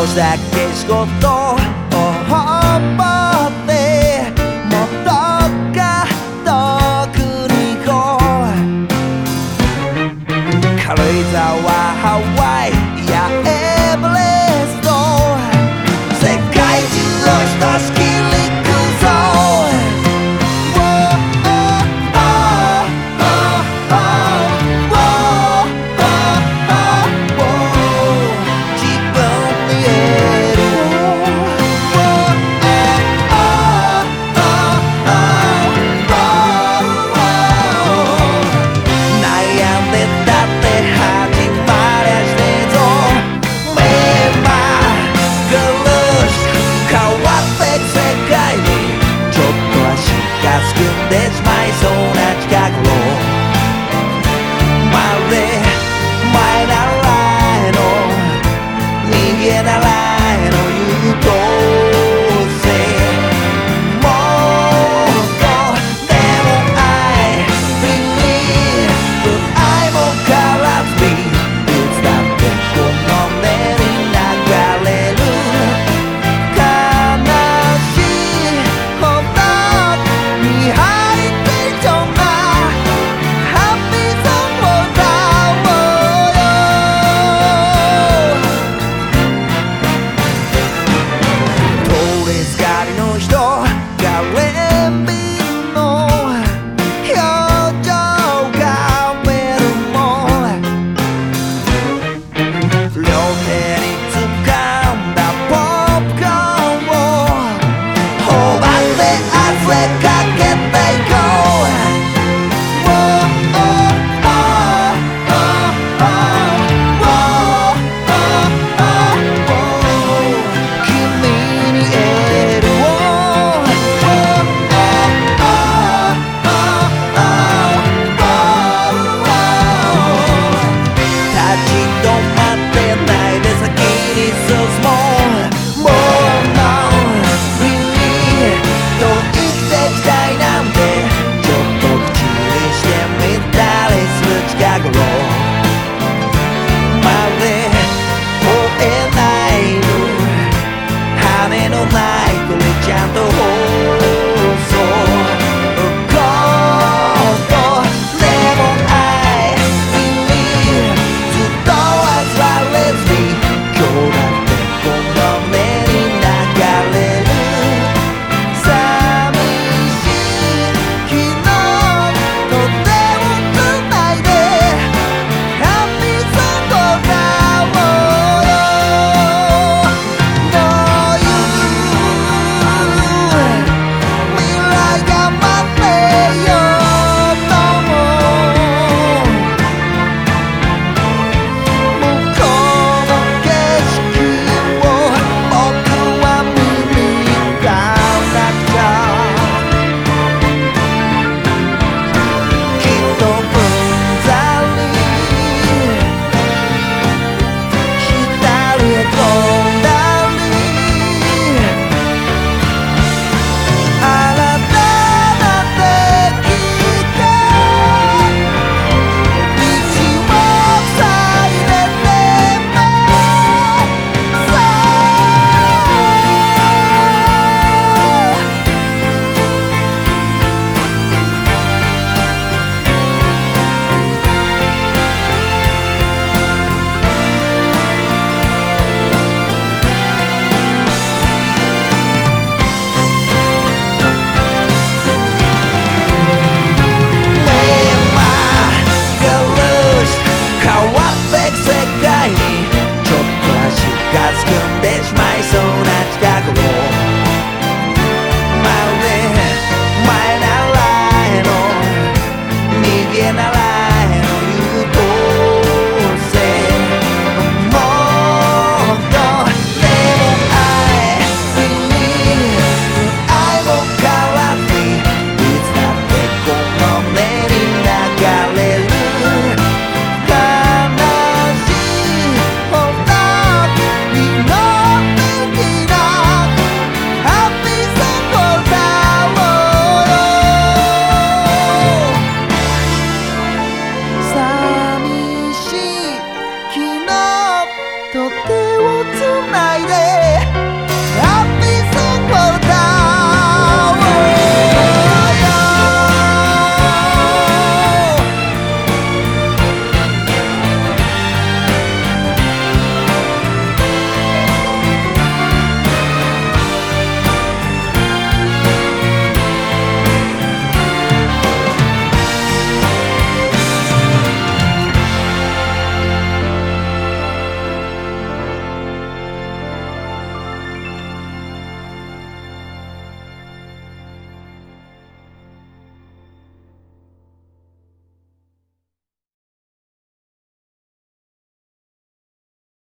少しだけ仕事を覚てもっとか遠くに行こう。軽井沢ハワイ qualquer とってをつないで